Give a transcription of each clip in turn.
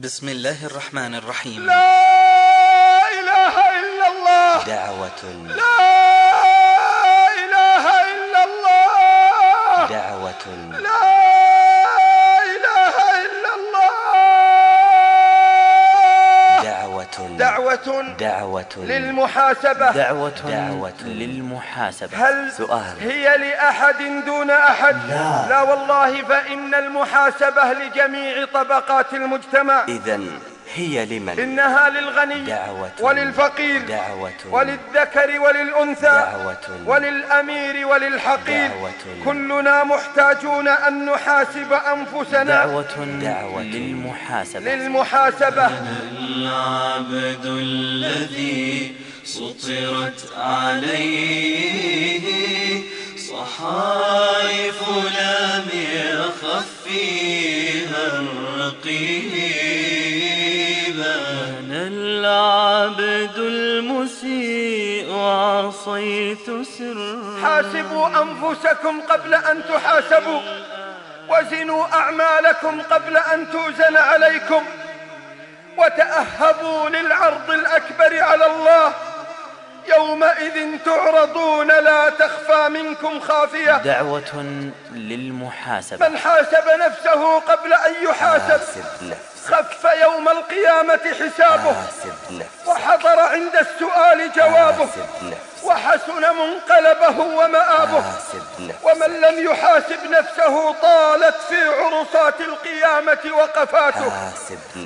بسم الله الرحمن الرحيم. لا إله إلا الله. دعوة. لا إله إلا الله. دعوة. لا دعوة دعوة للمحاسبة. دعوة, دعوة للمحاسبة. هل سؤال. هي لأحد دون أحد؟ لا. لا والله فإن المحاسبة لجميع طبقات المجتمع. إذا هي لمن؟ إنها للغني دعوة وللفقير دعوة وللذكر وللأنثى دعوة وللأمير وللحقير. دعوة. كلنا محتاجون أن نحاسب أنفسنا. دعوة, دعوة للمحاسبة. للمحاسبة. العبد الذي سطرت عليه صحائف لم يخف فيها الرقيبا أنا العبد المسيء عصيت سرا. حاسبوا أنفسكم قبل أن تحاسبوا وزنوا أعمالكم قبل أن توزن عليكم. وتأهبوا للعرض الأكبر على الله. يومئذ تعرضون لا تخفى منكم خافية. دعوة للمحاسبة. من حاسب نفسه قبل أن يحاسب خف يوم القيامة حسابه. وحضر عند السؤال جوابه. وحسن منقلبه ومآبه. نفسك ومن لم يحاسب نفسه طالت في عرصات القيامة وقفاته.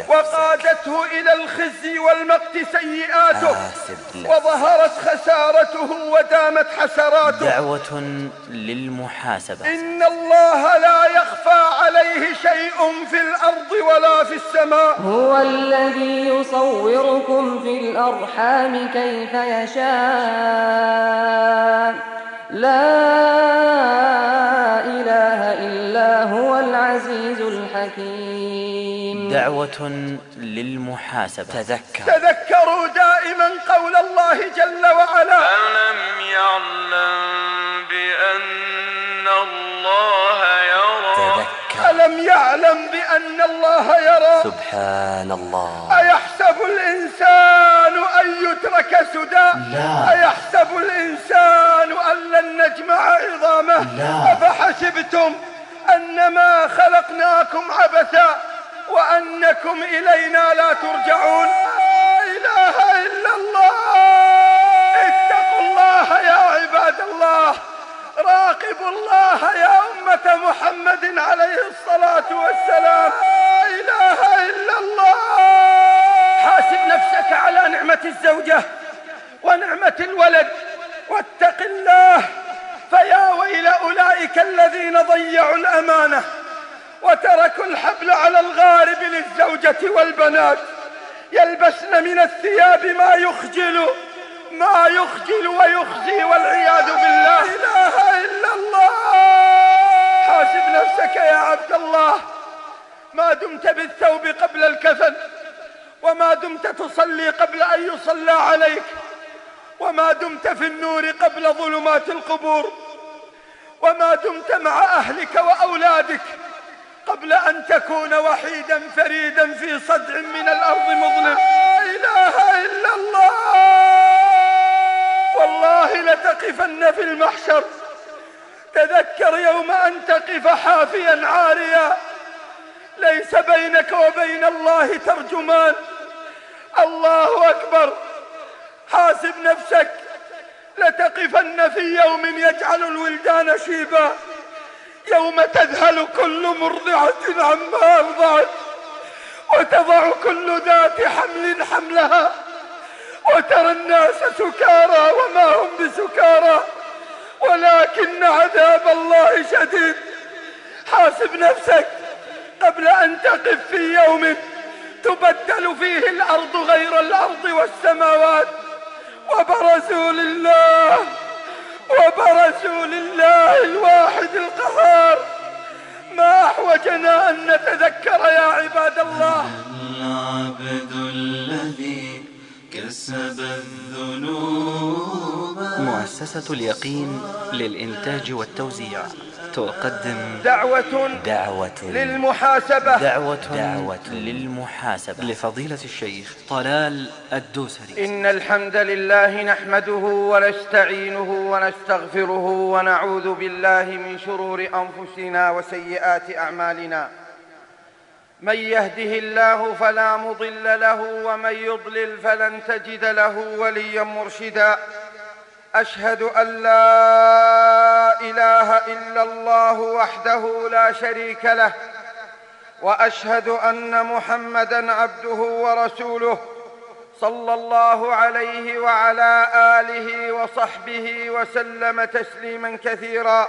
وقادته إلى الخزي والمقت سيئاته. وظهرت خسارته ودامت حسراته. دعوة للمحاسبة. إن الله لا يخفى عليه شيء في الأرض ولا في السماء. هو الذي يصوركم في الأرحام كيف يشاء. لا إله إلا هو العزيز الحكيم. دعوة للمحاسبة. تذكر. تذكروا دائما قول الله جل وعلا. ألم يعلم بأن يعلم بأن الله يرى سبحان الله أيحسب الإنسان أن يترك سدى؟ لا. أيحسب الإنسان أن لن نجمع عظامه؟ لا. أفحسبتم أنما خلقناكم عبثا وأنكم إلينا لا ترجعون؟ لا إله إلا الله. اتقوا الله يا عباد الله. راقبوا الله يا أمة محمد عليه الصلاة والسلام. لا إله إلا الله. حاسب نفسك على نعمة الزوجة ونعمة الولد. واتق الله. فيا ويل أولئك الذين ضيعوا الأمانة وتركوا الحبل على الغارب للزوجة والبنات. يلبسن من الثياب ما يخجل. ما يخجل ويخزي والعياذ بالله. لا إله إلا الله. حاسب نفسك يا عبد الله. ما دمت بالثوب قبل الكفن وما دمت تصلي قبل أن يصلى عليك وما دمت في النور قبل ظلمات القبور وما دمت مع أهلك وأولادك قبل أن تكون وحيدا فريدا في صدع من الأرض مظلم. لا إله إلا الله. والله لتقفن في المحشر. تذكر يوم أن تقف حافيا عاريا ليس بينك وبين الله ترجمان. الله أكبر. حاسب نفسك. لتقفن في يوم يجعل الولدان شيبا. يوم تذهل كل مرضعة عما أرضعت. وتضع كل ذات حمل حملها. وترى الناس سكارى وما هم بسكارى ولكن عذاب الله شديد. حاسب نفسك قبل أن تقف في يوم تبدل فيه الأرض غير الأرض والسماوات. وبرزوا لله وبرزوا لله الواحد القهار. ما أحوجنا أن نتذكر يا عباد الله. العبد الذي كسب الذنوب. مؤسسة اليقين للإنتاج والتوزيع تقدم دعوة دعوة للمحاسبة. دعوة دعوة للمحاسبة. لفضيلة الشيخ طلال الدوسري. إن الحمد لله نحمده ونستعينه ونستغفره ونعوذ بالله من شرور أنفسنا وسيئات أعمالنا. من يهده الله فلا مضل له ومن يضلل فلن تجد له وليا مرشدا. أشهد أن لا إله إلا الله وحده لا شريك له وأشهد أن محمدا عبده ورسوله صلى الله عليه وعلى آله وصحبه وسلم تسليما كثيرا.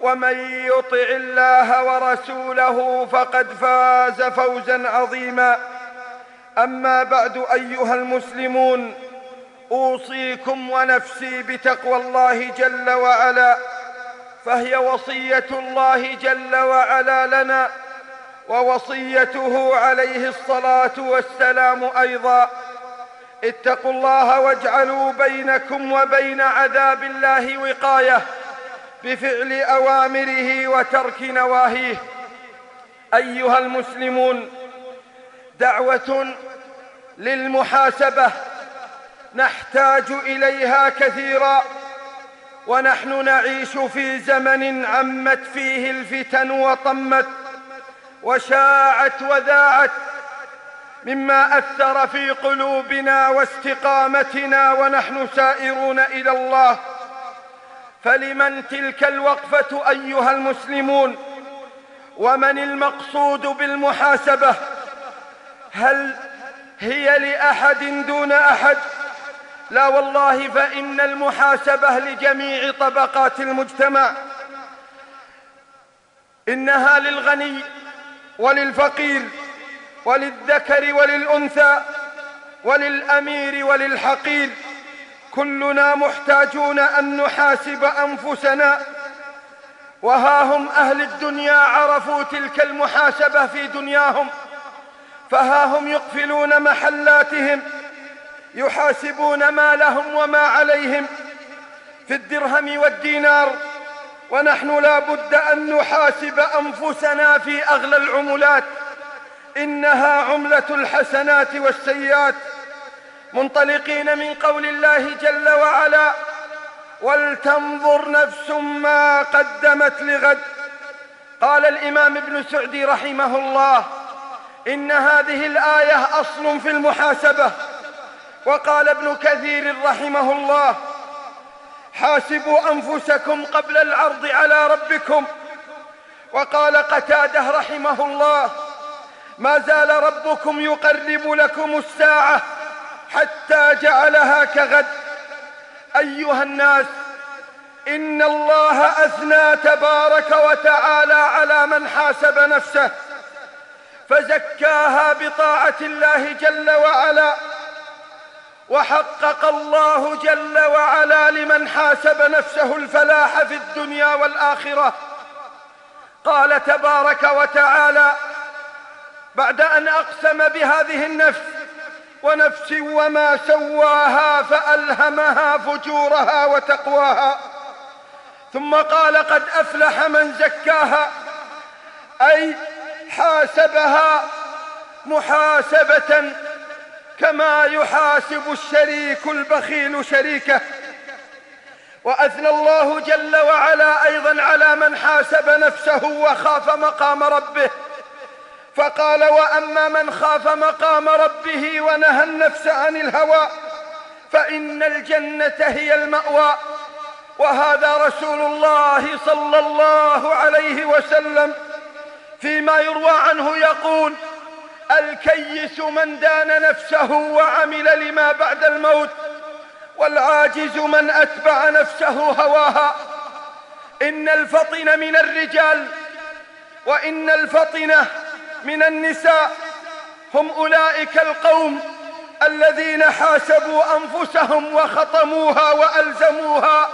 ومن يطع الله ورسوله فقد فاز فوزا عظيما. أما بعد أيها المسلمون أوصيكم ونفسي بتقوى الله جل وعلا فهي وصية الله جل وعلا لنا ووصيته عليه الصلاة والسلام أيضا. اتقوا الله واجعلوا بينكم وبين عذاب الله وقاية. بفعل أوامره وترك نواهيه. أيها المسلمون دعوة للمحاسبة. نحتاج إليها كثيرا. ونحن نعيش في زمن عمت فيه الفتن وطمت وشاعت وذاعت مما أثر في قلوبنا واستقامتنا. ونحن سائرون إلى الله. فلمن تلك الوقفة أيها المسلمون؟ ومن المقصود بالمحاسبة؟ هل هي لأحد دون أحد؟ لا والله فإن المحاسبة لجميع طبقات المجتمع. إنها للغني وللفقير وللذكر وللأنثى وللأمير وللحقير. كلنا محتاجون أن نحاسب أنفسنا. وها هم أهل الدنيا عرفوا تلك المحاسبة في دنياهم. فها هم يقفلون محلاتهم يحاسبون ما لهم وما عليهم. في الدرهم والدينار ونحن لا بد أن نحاسب أنفسنا في أغلى العملات. إنها عملة الحسنات والسيئات. منطلقين من قول الله جل وعلا ولتنظر نفس ما قدمت لغد قال الإمام ابن سعدي رحمه الله إن هذه الآية أصل في المحاسبة وقال ابن كثير رحمه الله حاسبوا أنفسكم قبل العرض على ربكم وقال قتاده رحمه الله ما زال ربكم يقرب لكم الساعة حتى جعلها كغد. أيها الناس إن الله أثنى تبارك وتعالى على من حاسب نفسه فزكاها بطاعة الله جل وعلا وحقق الله جل وعلا لمن حاسب نفسه الفلاح في الدنيا والآخرة. قال تبارك وتعالى بعد أن أقسم بهذه النفس ونفس وما سواها فألهمها فجورها وتقواها. ثم قال قد أفلح من زكاها. أي حاسبها محاسبة كما يحاسب الشريك البخيل شريكه. وأثنى الله جل وعلا أيضا على من حاسب نفسه وخاف مقام ربه. فقال وأما من خاف مقام ربه ونهى النفس عن الهوى فإن الجنة هي المأوى. وهذا رسول الله صلى الله عليه وسلم فيما يروى عنه يقول الكيس من دان نفسه وعمل لما بعد الموت والعاجز من أتبع نفسه هواها. إن الفطن من الرجال وإن الفطنة من النساء هم أولئك القوم الذين حاسبوا أنفسهم وخطموها وألزموها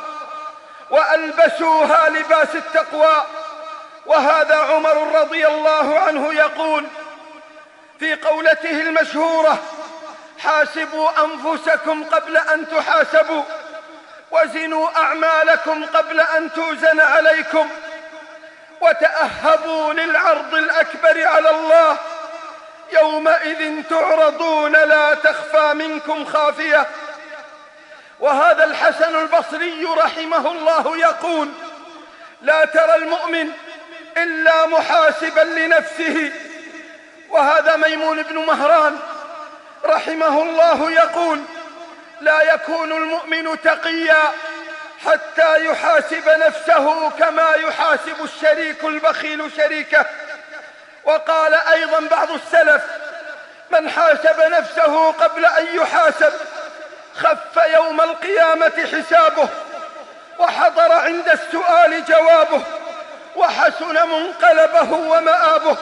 وألبسوها لباس التقوى. وهذا عمر رضي الله عنه يقول في قولته المشهورة حاسبوا أنفسكم قبل أن تحاسبوا وزنوا أعمالكم قبل أن توزن عليكم وتأهبوا للعرض الأكبر على الله. يومئذ تعرضون لا تخفى منكم خافية. وهذا الحسن البصري رحمه الله يقول لا ترى المؤمن إلا محاسبا لنفسه. وهذا ميمون بن مهران رحمه الله يقول لا يكون المؤمن تقيا حتى يحاسب نفسه كما يحاسب الشريك البخيل شريكه. وقال أيضا بعض السلف من حاسب نفسه قبل أن يحاسب خف يوم القيامة حسابه وحضر عند السؤال جوابه وحسن منقلبه ومآبه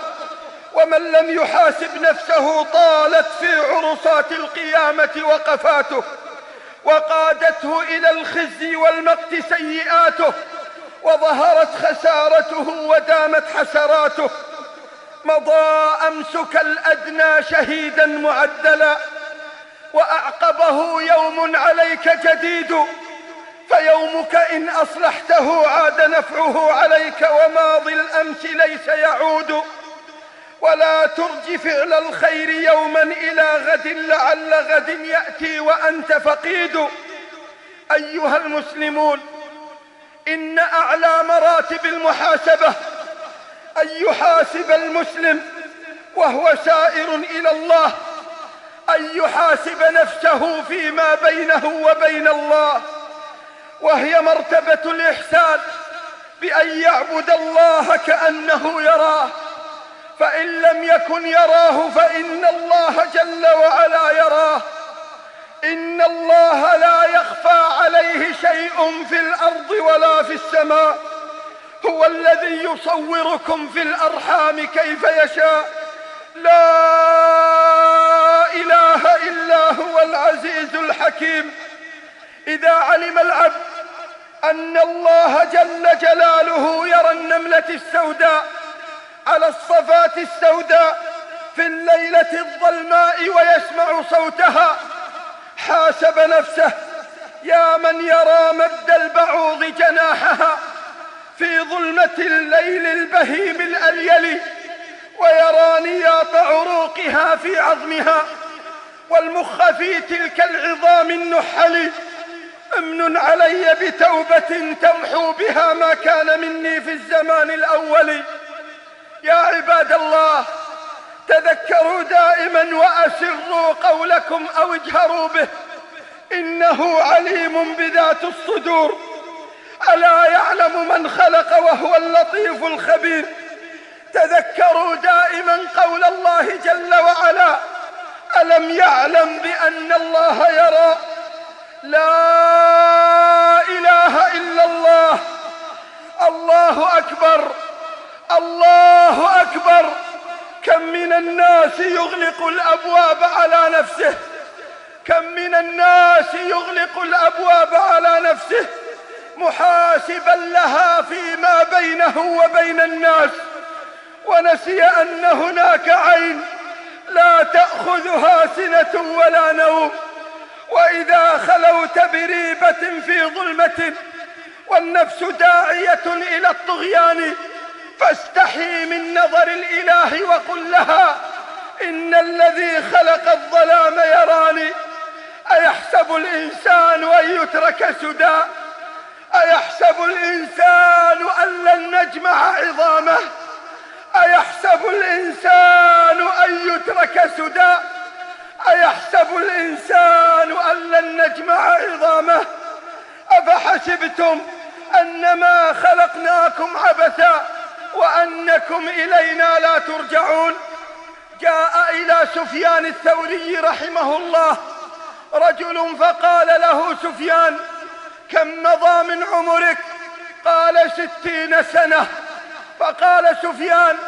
ومن لم يحاسب نفسه طالت في عرصات القيامة وقفاته. وقادته إلى الخزي والمقت سيئاته وظهرت خسارته ودامت حسراته. مضى أمسك الأدنى شهيدا معدلا وأعقبه يوم عليك جديد. فيومك إن أصلحته عاد نفعه عليك وماضي الأمس ليس يعود. ولا ترج فعل الخير يوما إلى غد لعل غد يأتي وأنت فقيد. أيها المسلمون إن أعلى مراتب المحاسبة أن يحاسب المسلم وهو سائر إلى الله أن يحاسب نفسه فيما بينه وبين الله وهي مرتبة الإحسان بأن يعبد الله كأنه يراه. فإن لم يكن يراه فإن الله جل وعلا يراه. إن الله لا يخفى عليه شيء في الأرض ولا في السماء. هو الذي يصوركم في الأرحام كيف يشاء. لا إله إلا هو العزيز الحكيم. إذا علم العبد أن الله جل جلاله يرى النملة السوداء على الصفات السوداء في الليلة الظلماء ويسمع صوتها. حاسب نفسه يا من يرى مد البعوض جناحها في ظلمة الليل البهيم الأليل ويرى نياط عروقها في عظمها. والمخ في تلك العظام النحل أمن علي بتوبة تمحو بها ما كان مني في الزمان الأول. يا عباد الله تذكروا دائما وأسروا قولكم أو اجهروا به. إنه عليم بذات الصدور. ألا يعلم من خلق وهو اللطيف الخبير. تذكروا دائما قول الله جل وعلا ألم يعلم بأن الله يرى؟ لا إله إلا الله. الله أكبر. الله أكبر. كم من الناس يغلق الأبواب على نفسه. كم من الناس يغلق الأبواب على نفسه. محاسبا لها فيما بينه وبين الناس. ونسي أن هناك عين لا تأخذها سنة ولا نوم. وإذا خلوت بريبة في ظلمة والنفس داعية إلى الطغيان. فاستحي من نظر الإله وقل لها إن الذي خلق الظلام يراني أيحسب الإنسان أن يترك سدى؟ أيحسب الإنسان أن لن نجمع عظامه؟ أيحسب الإنسان أن يترك سدى؟ أيحسب الإنسان أن لن نجمع عظامه؟ أفحسبتم أنما خلقناكم عبثا؟ وأنكم إلينا لا ترجعون. جاء إلى سفيان الثوري رحمه الله. رجل فقال له سفيان كم مضى من عمرك؟ قال ستين سنة. فقال سفيان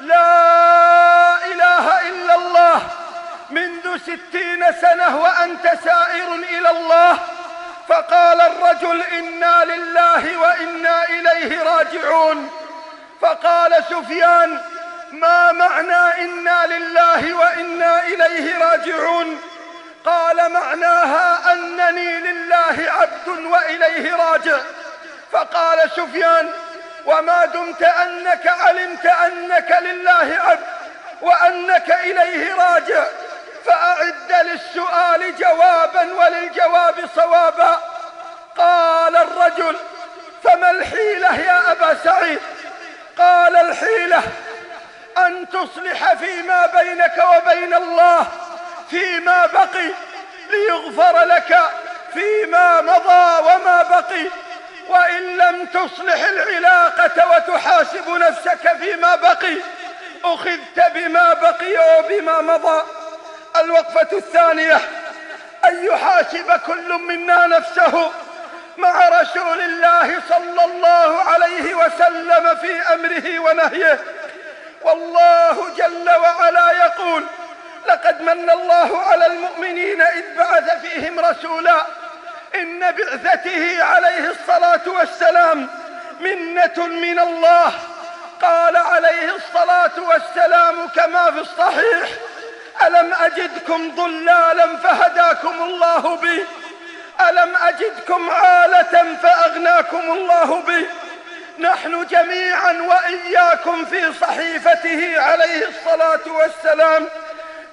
لا إله إلا الله. منذ ستين سنة وأنت سائر إلى الله. فقال الرجل إنا لله وإنا إليه راجعون. فقال سفيان ما معنى إنا لله وإنا إليه راجعون؟ قال معناها أنني لله عبد وإليه راجع. فقال سفيان وما دمت أنك علمت أنك لله عبد وأنك إليه راجع فأعد للسؤال جوابا وللجواب صوابا. قال الرجل فما الحيلة يا أبا سعيد؟ قال الحيلة أن تصلح فيما بينك وبين الله فيما بقي ليغفر لك فيما مضى وما بقي. وإن لم تصلح العلاقة وتحاسب نفسك فيما بقي أخذت بما بقي وبما مضى. الوقفة الثانية أن يحاسب كل منا نفسه مع رسول الله صلى الله عليه وسلم في أمره ونهيه. والله جل وعلا يقول لقد من الله على المؤمنين إذ بعث فيهم رسولا إن بعثته عليه الصلاة والسلام منة من الله. قال عليه الصلاة والسلام كما في الصحيح ألم أجدكم ضلالا فهداكم الله بي ألم أجدكم عالة فأغناكم الله بي نحن جميعا وإياكم في صحيفته عليه الصلاة والسلام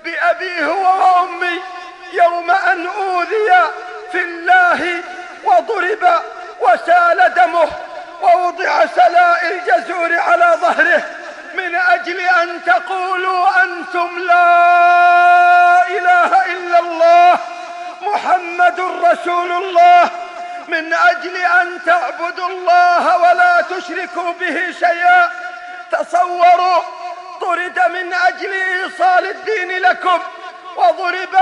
بأبي هو وأمي يوم أن أوذي في الله وضرب وسال دمه ووضع سلاء الجزور على ظهره من أجل أن تقولوا أنتم لا إله إلا الله محمد رسول الله من أجل أن تعبدوا الله ولا تشركوا به شيئا. تصوروا طرد من أجل إيصال الدين لكم وضرب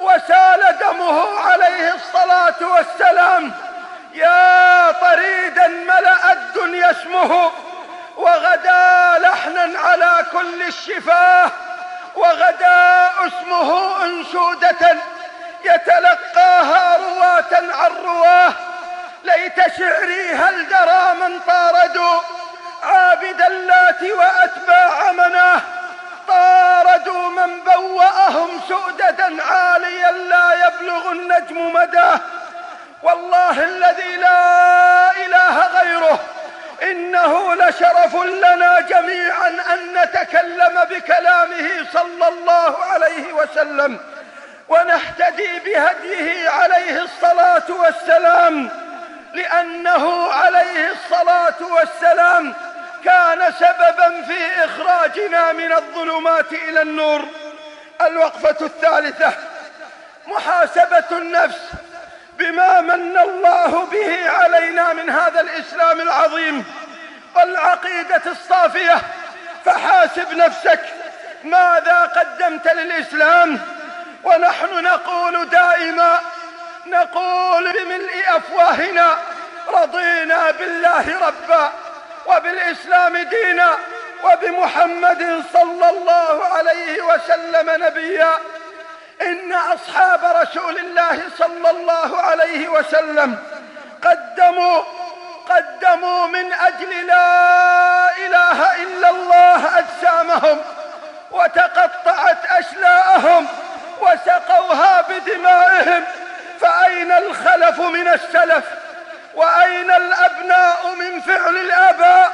وسال دمه عليه الصلاة والسلام. يا طريدا ملأ الدنيا اسمه وغدا لحنا على كل الشفاه وغدا اسمه أنشودة. يتلقاها رواة عن رواة. ليت شعري هل درى من طاردوا عابد اللات وأتباع مناه طاردوا من بوأهم سؤددا عاليا لا يبلغ النجم مداه والله الذي لا إله غيره. إنه لشرف لنا جميعا أن نتكلم بكلامه صلى الله عليه وسلم. ونهتدي بهديه عليه الصلاة والسلام لأنه عليه الصلاة والسلام كان سببا في إخراجنا من الظلمات إلى النور. الوقفة الثالثة محاسبة النفس بما من الله به علينا من هذا الإسلام العظيم. والعقيدة الصافية فحاسب نفسك ماذا قدمت للإسلام؟ ونحن نقول دائما نقول بملء أفواهنا رضينا بالله ربا وبالإسلام دينا وبمحمد صلى الله عليه وسلم نبيا. إن أصحاب رسول الله صلى الله عليه وسلم قدموا قدموا من أجل لا إله إلا الله أجسامهم وتقطعت أشلاءهم وسقوها بدمائهم فأين الخلف من السلف؟ وأين الأبناء من فعل الآباء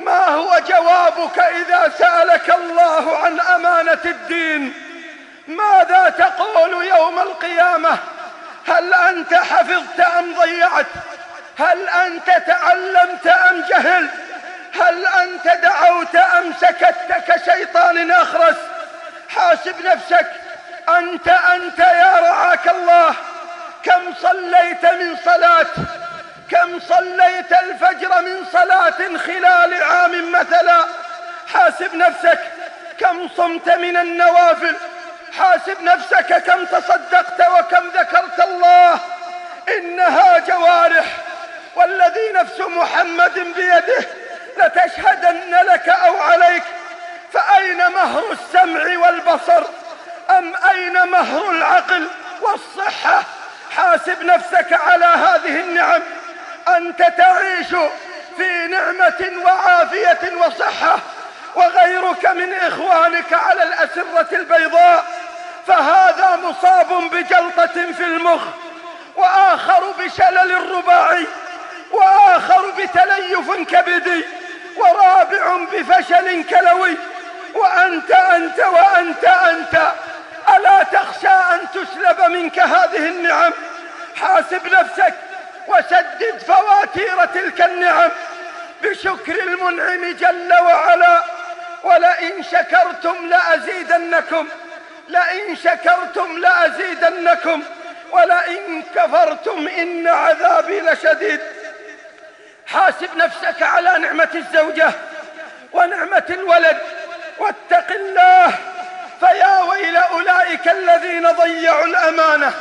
ما هو جوابك إذا سألك الله عن أمانة الدين؟ ماذا تقول يوم القيامة؟ هل أنت حفظت أم ضيعت؟ هل أنت تعلمت أم جهلت؟ هل أنت دعوت أم سكت كشيطان أخرس؟ حاسب نفسك أنت أنت يا رعاك الله. كم صليت من صلاة؟ كم صليت الفجر من صلاة خلال عام مثلا؟ حاسب نفسك كم صمت من النوافل؟ حاسب نفسك كم تصدقت وكم ذكرت الله؟ إنها جوارح. والذي نفس محمد بيده لتشهدن لك أو عليك فأين مهر السمع والبصر؟ أم أين مهر العقل والصحة؟ حاسب نفسك على هذه النعم. أنت تعيش في نعمة وعافية وصحة وغيرك من إخوانك على الأسرة البيضاء. فهذا مصاب بجلطة في المخ وآخر بشلل رباعي وآخر بتليف كبدي ورابع بفشل كلوي. وأنت أنت وأنت أنت ألا تخشى أن تسلب منك هذه النعم؟ حاسب نفسك وسدد فواتير تلك النعم. بشكر المنعم جل وعلا ولئن شكرتم لأزيدنكم لئن شكرتم لأزيدنكم ولئن كفرتم إن عذابي لشديد. حاسب نفسك على نعمة الزوجة ونعمة الولد. واتق الله فيا ويل أولئك الذين ضيعوا الأمانة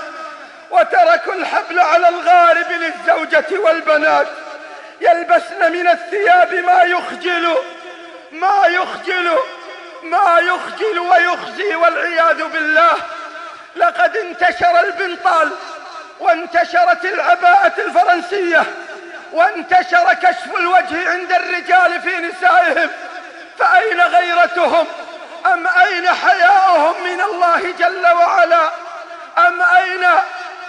وتركوا الحبل على الغارب للزوجة والبنات. يلبسن من الثياب ما يخجل ما يخجل ما يخجل ويخزي والعياذ بالله. لقد انتشر البنطال وانتشرت العباءة الفرنسية وانتشر كشف الوجه عند الرجال في نسائهم فأين غيرتهم؟ أم أين حياؤهم من الله جل وعلا؟ أم أين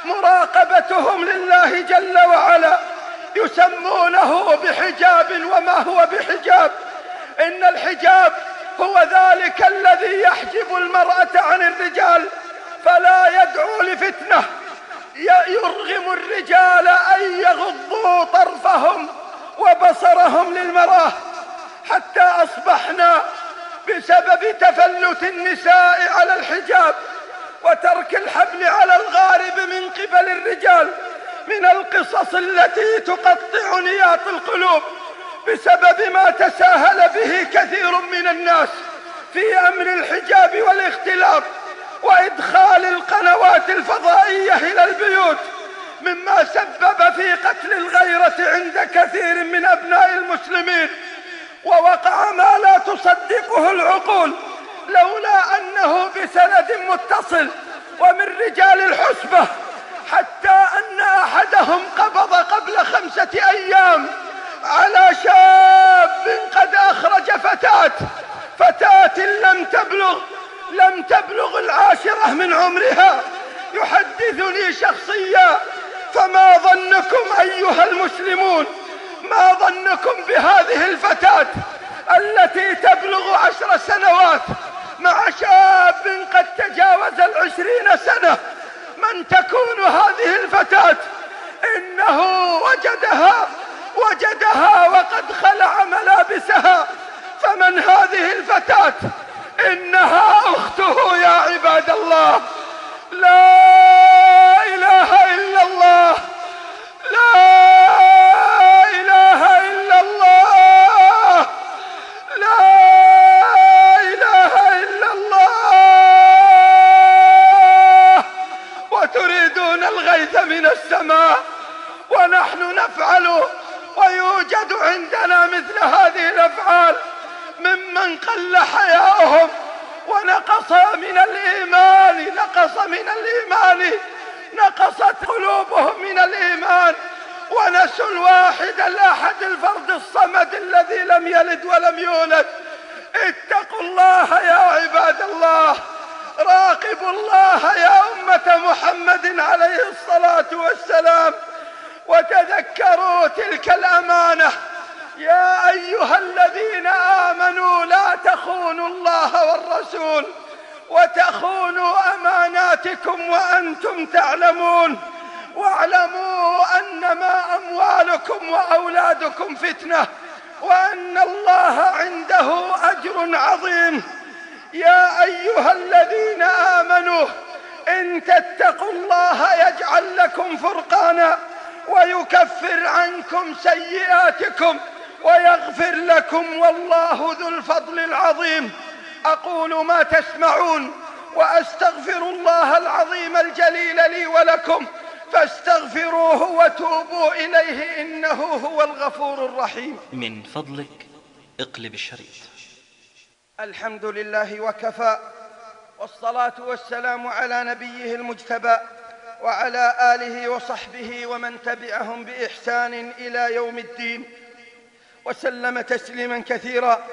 مراقبتهم لله جل وعلا؟ يسمونه بحجاب وما هو بحجاب؟ إن الحجاب هو ذلك الذي يحجب المرأة عن الرجال فلا يدعو لفتنة. يرغم الرجال أن يغضوا طرفهم وبصرهم للمرأة حتى أصبحنا بسبب تفلت النساء على الحجاب وترك الحبل على الغارب من قبل الرجال من القصص التي تقطع نياط القلوب بسبب ما تساهل به كثير من الناس في أمر الحجاب والاختلاط وإدخال القنوات الفضائية إلى البيوت مما سبب في قتل الغيرة عند كثير من أبناء المسلمين. ووقع ما لا تصدقه العقول لولا أنه بسند متصل ومن رجال الحسبة حتى أن أحدهم قبض قبل خمسة أيام على شاب قد أخرج فتاة فتاة لم تبلغ لم تبلغ العاشرة من عمرها. يحدثني شخصيا فما ظنكم أيها المسلمون؟ ما ظنكم بهذه الفتاة التي تبلغ عشر سنوات مع شاب قد تجاوز العشرين سنة؟ من تكون هذه الفتاة؟ إنه وجدها وجدها وقد خلع ملابسها. فمن هذه الفتاة؟ إنها أخته يا عباد الله. لا إله إلا الله. لا من السماء ونحن نفعل ويوجد عندنا مثل هذه الأفعال ممن قل حياؤهم ونقص من الإيمان نقص من الإيمان نقصت قلوبهم من الإيمان. ونسوا الواحد الأحد الفرد الصمد الذي لم يلد ولم يولد. اتقوا الله يا عباد الله. راقبوا الله يا أمة محمد عليه الصلاة والسلام. وتذكروا تلك الأمانة. يا أيها الذين آمنوا لا تخونوا الله والرسول وتخونوا أماناتكم وأنتم تعلمون. واعلموا أنما أموالكم وأولادكم فتنة وأن الله عنده أجر عظيم. يا أيها الذين آمنوا إن تتقوا الله يجعل لكم فرقانا ويكفر عنكم سيئاتكم ويغفر لكم والله ذو الفضل العظيم. أقول ما تسمعون وأستغفر الله العظيم الجليل لي ولكم فاستغفروه وتوبوا إليه إنه هو الغفور الرحيم. من فضلك اقلب الشريط. الحمد لله وكفى والصلاة والسلام على نبيه المجتبى وعلى آله وصحبه ومن تبعهم بإحسان إلى يوم الدين. وسلم تسليما كثيرا.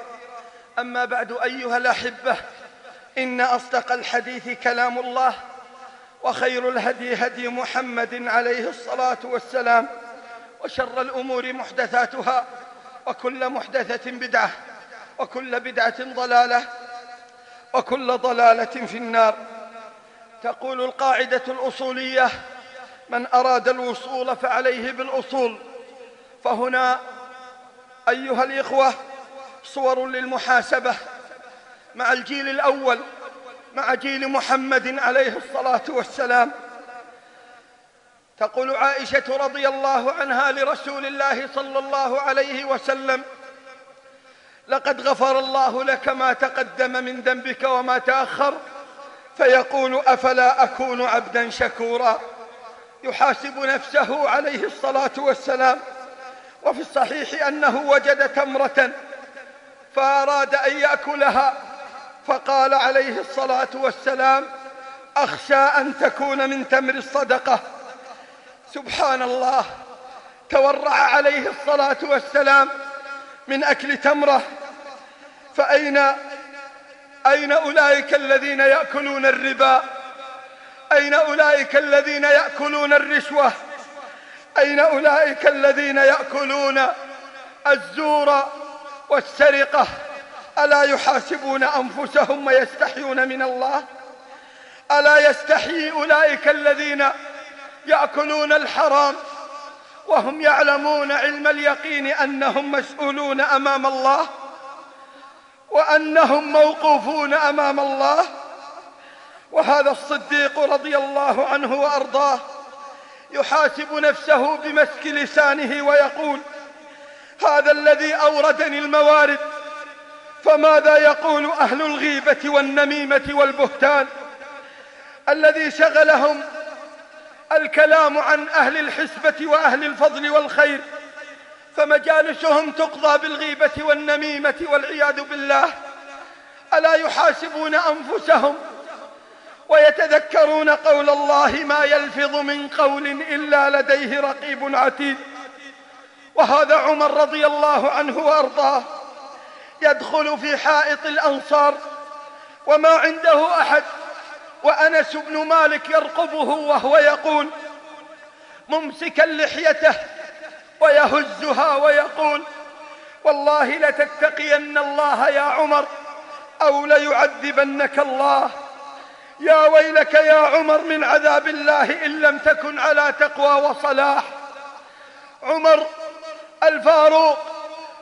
أما بعد أيها الأحبة إن أصدق الحديث كلام الله وخير الهدي هدي محمد عليه الصلاة والسلام وشر الأمور محدثاتها وكل محدثة بدعة. وكل بدعة ضلالة وكل ضلالة في النار. تقول القاعدة الأصولية من أراد الوصول فعليه بالأصول. فهنا أيها الإخوة صور للمحاسبة مع الجيل الأول مع جيل محمد عليه الصلاة والسلام. تقول عائشة رضي الله عنها لرسول الله صلى الله عليه وسلم لقد غفر الله لك ما تقدم من ذنبك وما تأخر. فيقول أفلا أكون عبدا شكورا. يحاسب نفسه عليه الصلاة والسلام. وفي الصحيح أنه وجد تمرة فأراد أن يأكلها. فقال عليه الصلاة والسلام أخشى أن تكون من تمر الصدقة. سبحان الله. تورع عليه الصلاة والسلام. من أكل تمرة فأين أين أولئك الذين يأكلون الربا؟ أين أولئك الذين يأكلون الرشوة؟ أين أولئك الذين يأكلون الزور والسرقة؟ ألا يحاسبون أنفسهم ويستحيون من الله؟ ألا يستحيي أولئك الذين يأكلون الحرام وهم يعلمون علم اليقين أنهم مسؤولون أمام الله وأنهم موقوفون أمام الله. وهذا الصديق رضي الله عنه وأرضاه يحاسب نفسه بمسك لسانه ويقول هذا الذي أوردني الموارد فماذا يقول أهل الغيبة والنميمة والبهتان الذي شغلهم الكلام عن أهل الحسبة وأهل الفضل والخير فمجالسهم تقضى بالغيبة والنميمة والعياذ بالله. ألا يحاسبون أنفسهم ويتذكرون قول الله ما يلفظ من قول إلا لديه رقيب عتيد. وهذا عمر رضي الله عنه وأرضاه يدخل في حائط الأنصار وما عنده أحد وأنس بن مالك يرقبه وهو يقول ممسكا لحيته ويهزها ويقول والله لتتقين الله يا عمر أو ليعذبنك الله. يا ويلك يا عمر من عذاب الله إن لم تكن على تقوى وصلاح. عمر الفاروق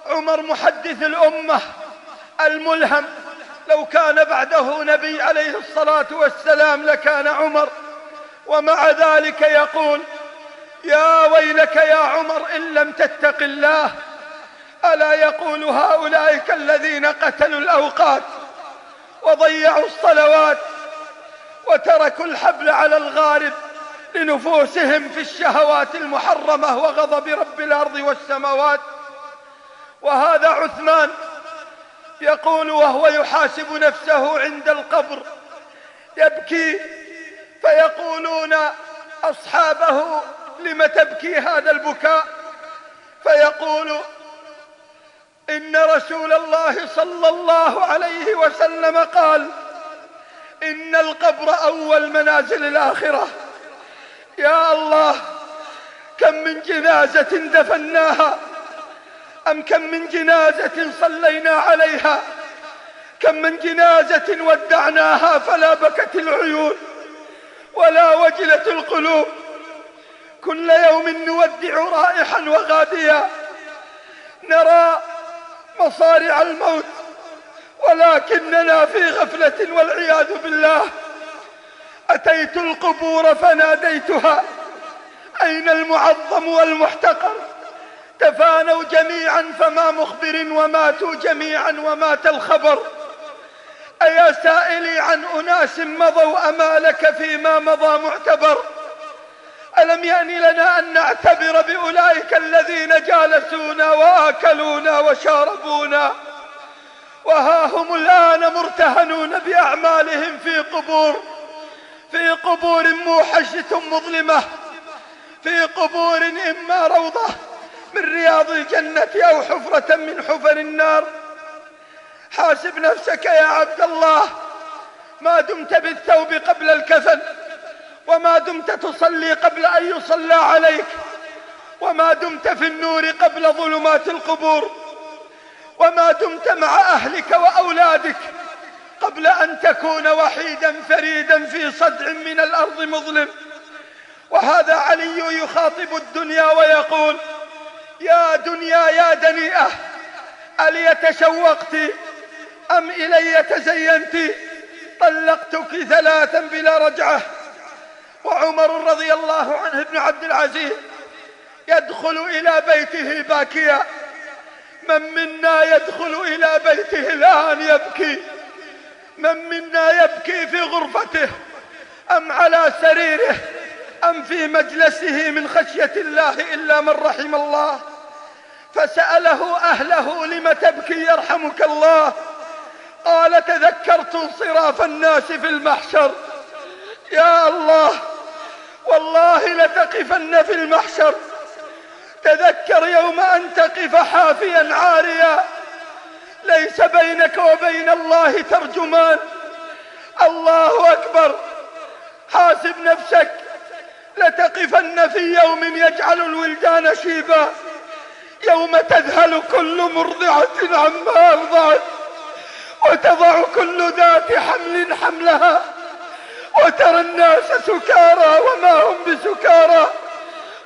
عمر محدث الأمة الملهم لو كان بعده نبي عليه الصلاة والسلام لكان عمر. ومع ذلك يقول يا ويلك يا عمر إن لم تتق الله ألا يقول هؤلاء الذين قتلوا الأوقات وضيعوا الصلوات وتركوا الحبل على الغارب لنفوسهم في الشهوات المحرمة وغضب رب الأرض والسماوات؟ وهذا عثمان يقول وهو يحاسب نفسه عند القبر يبكي فيقولون أصحابه لم تبكي هذا البكاء؟ فيقول إن رسول الله صلى الله عليه وسلم قال إن القبر أول منازل الآخرة. يا الله كم من جنازة دفناها أم كم من جنازة صلينا عليها؟ كم من جنازة ودعناها فلا بكت العيون ولا وجلت القلوب. كل يوم نودع رائحا وغاديا نرى مصارع الموت ولكننا في غفلة والعياذ بالله. أتيت القبور فناديتها أين المعظم والمحتقر؟ تفانوا جميعا فما مخبر وماتوا جميعا ومات الخبر. أيا سائلي عن أناس مضوا أمالك فيما مضى معتبر. ألم يأن لنا أن نعتبر بأولئك الذين جالسونا وآكلونا وشاربونا؟ وها هم الآن مرتهنون بأعمالهم في قبور في قبور موحشة مظلمة في قبور إما روضة من رياض الجنة أو حفرة من حفر النار. حاسب نفسك يا عبد الله. ما دمت بالثوب قبل الكفن وما دمت تصلي قبل أن يصلى عليك وما دمت في النور قبل ظلمات القبور وما دمت مع أهلك وأولادك قبل أن تكون وحيدا فريدا في صدع من الأرض مظلم. وهذا علي يخاطب الدنيا ويقول يا دنيا يا دنيئة ألي تشوقت أم إلي تزينت؟ طلقتك ثلاثا بلا رجعة. وعمر رضي الله عنه ابن عبد العزيز يدخل إلى بيته باكيا. من منا يدخل إلى بيته الآن يبكي؟ من منا يبكي في غرفته أم على سريره أم في مجلسه من خشية الله إلا من رحم الله؟ فسأله أهله لم تبكي يرحمك الله؟ قال تذكرت انصراف الناس في المحشر. يا الله والله لتقفن في المحشر. تذكر يوم أن تقف حافيا عاريا. ليس بينك وبين الله ترجمان. الله أكبر حاسب نفسك لتقفن في يوم يجعل الولدان شيبا. يوم تذهل كل مرضعة عما أرضعت وتضع كل ذات حمل حملها وترى الناس سكارى وما هم بسكارى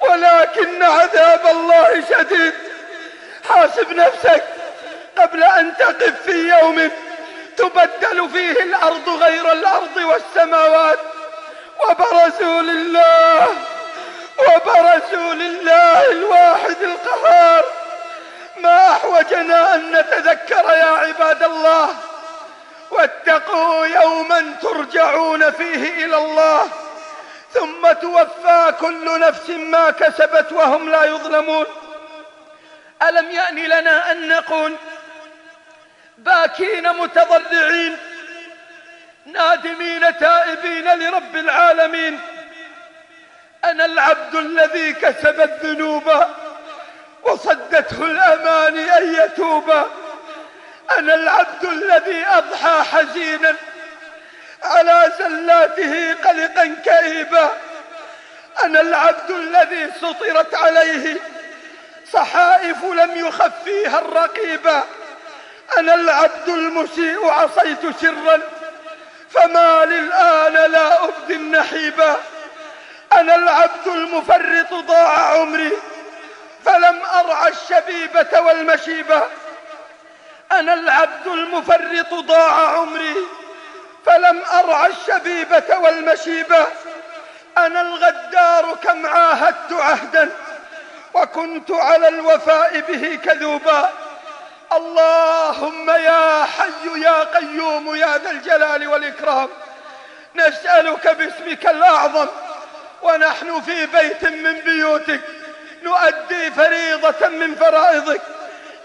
ولكن عذاب الله شديد. حاسب نفسك قبل أن تقف في يوم تبدل فيه الأرض غير الأرض والسماوات وبرزوا لله. وبرزوا لله الواحد القهار. ما أحوجنا أن نتذكر يا عباد الله. واتقوا يوما ترجعون فيه إلى الله. ثم توفى كل نفس ما كسبت وهم لا يظلمون. ألم يأن لنا أن نقول باكين متضرعين نادمين تائبين لرب العالمين. أنا العبد الذي كسب الذنوب وصدته الأماني أن يتوب. أنا العبد الذي أضحى حزينا على زلاته قلقا كئيبا. أنا العبد الذي سطرت عليه صحائف لم يخفيها الرقيبا أنا العبد المسيء عصيت سرا فما للآن لا أبدي النحيبا أنا العبد المفرط ضاع عمري فلم أرعى الشبيبة والمشيبة. أنا العبد المفرط ضاع عمري فلم أرعى الشبيبة والمشيبة. أنا الغدار كم عاهدت عهدا وكنت على الوفاء به كذوبا. اللهم يا حي يا قيوم يا ذا الجلال والإكرام نسألك باسمك الأعظم ونحن في بيت من بيوتك نؤدي فريضة من فرائضك.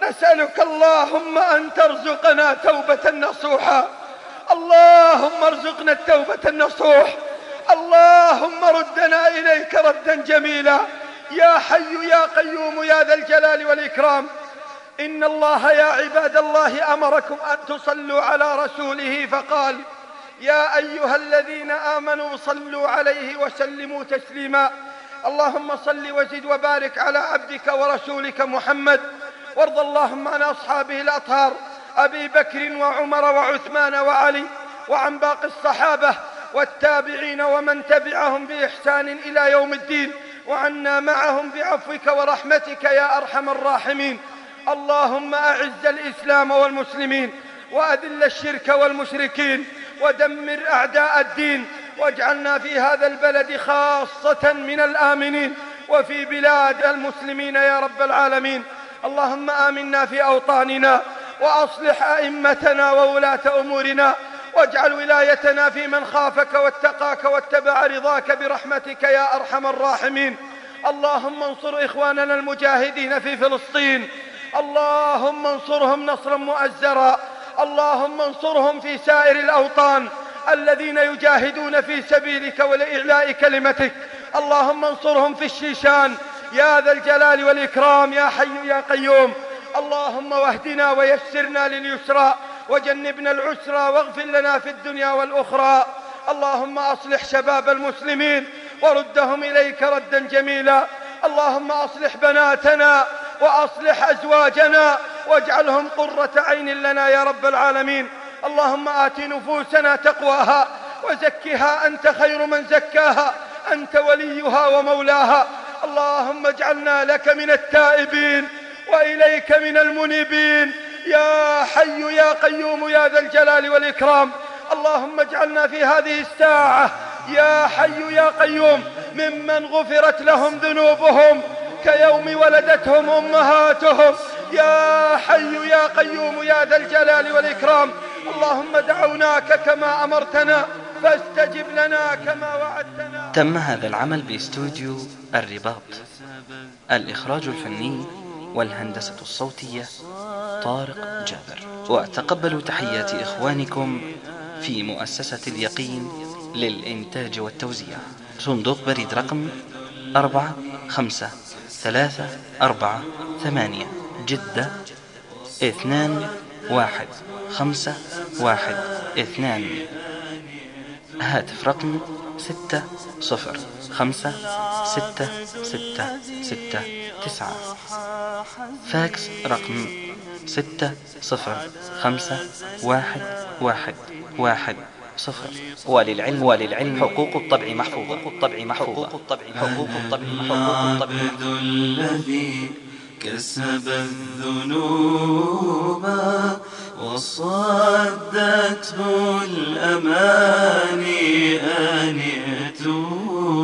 نسألك اللهم أن ترزقنا توبة نصوحا. اللهم ارزقنا التوبة النصوح. اللهم ردنا إليك ردا جميلا. يا حي يا قيوم يا ذا الجلال والإكرام. إن الله يا عباد الله أمركم أن تصلوا على رسوله فقال يا أيها الذين آمنوا صلوا عليه وسلموا تسليما. اللهم صل وزد وبارك على عبدك ورسولك محمد. وارض اللهم عن أصحابه الأطهار أبي بكر وعمر وعثمان وعلي وعن باقي الصحابة والتابعين ومن تبعهم بإحسان إلى يوم الدين وعنا معهم بعفوك ورحمتك يا أرحم الراحمين. اللهم أعز الإسلام والمسلمين وأذل الشرك والمشركين. ودمر أعداء الدين واجعلنا في هذا البلد خاصة من الآمنين وفي بلاد المسلمين يا رب العالمين. اللهم آمنا في أوطاننا وأصلح أئمتنا وولاة أمورنا واجعل ولايتنا في من خافك واتقاك واتبع رضاك برحمتك يا أرحم الراحمين. اللهم انصر إخواننا المجاهدين في فلسطين. اللهم انصرهم نصرا مؤزرا. اللهم انصرهم في سائر الأوطان الذين يجاهدون في سبيلك ولإعلاء كلمتك. اللهم انصرهم في الشيشان. يا ذا الجلال والإكرام يا حي يا قيوم. اللهم واهدنا ويسرنا لليسرى وجنبنا العسرى واغفر لنا في الدنيا والأخرى. اللهم أصلح شباب المسلمين وردهم إليك ردا جميلا. اللهم أصلح بناتنا وأصلح أزواجنا واجعلهم قرة عين لنا يا رب العالمين. اللهم آت نفوسنا تقواها وزكها أنت خير من زكاها أنت وليها ومولاها. اللهم اجعلنا لك من التائبين وإليك من المنيبين. يا حي يا قيوم يا ذا الجلال والإكرام. اللهم اجعلنا في هذه الساعة يا حي يا قيوم ممن غفرت لهم ذنوبهم. كيوم ولدتهم أمهاتهم. يا حي يا قيوم يا ذا الجلال والإكرام. اللهم دعوناك كما أمرتنا فاستجب لنا كما وعدتنا. تم هذا العمل باستوديو الرباط. الإخراج الفني والهندسة الصوتية طارق جابر. وتقبلوا تحيات إخوانكم في مؤسسة اليقين للإنتاج والتوزيع. صندوق بريد رقم أربعة خمسة ثلاثة أربعة ثمانية جدة اثنان واحد خمسة واحد اثنان. هاتف رقم ستة صفر خمسة ستة ستة ستة تسعة. فاكس رقم ستة صفر خمسة واحد واحد واحد. صفر. وللعلم وللعلم. حقوق الطبع محفوظة. حقوق الطبع محفوظة. حقوق الطبع حقوق الطبع حقوق الطبع الذي كسب الذنوب وصدته الأماني أن يتوب.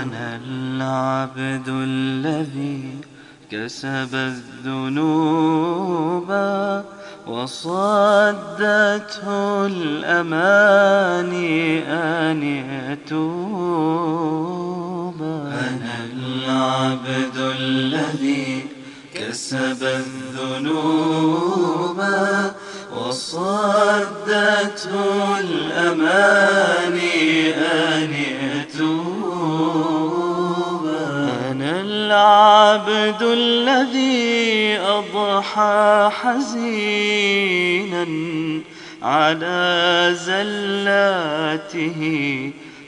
أنا العبد الذي كسب الذنوب وصدته الأماني أن يتوب. أنا العبد الذي كسب الذنوب. وصدته الأماني أن يتوب. العبد الذي أضحى حزينا على زلاته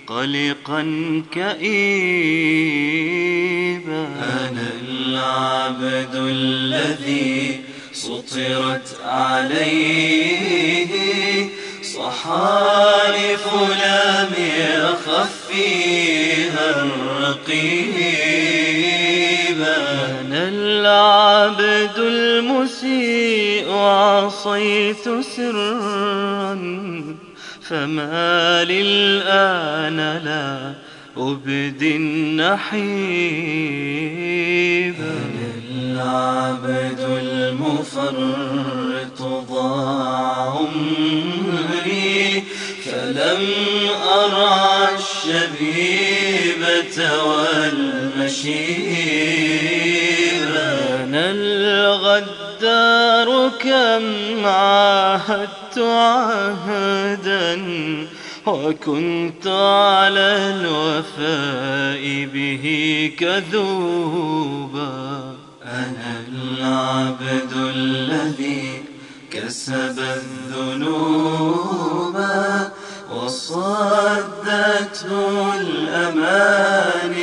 قلقا كئيبا. أنا العبد الذي سطرت عليه صحائف لم يخف العبد المسيء عصيت سرا فما للآن لا أبدي النحيب. أنا العبد المفرط ضاع عمري فلم أرى الشبيبة والمشيب. الغدار كم عاهدت عهدا وكنت على الوفاء به كذوبا. أنا العبد الذي كسب الذنوب وصدته الأمان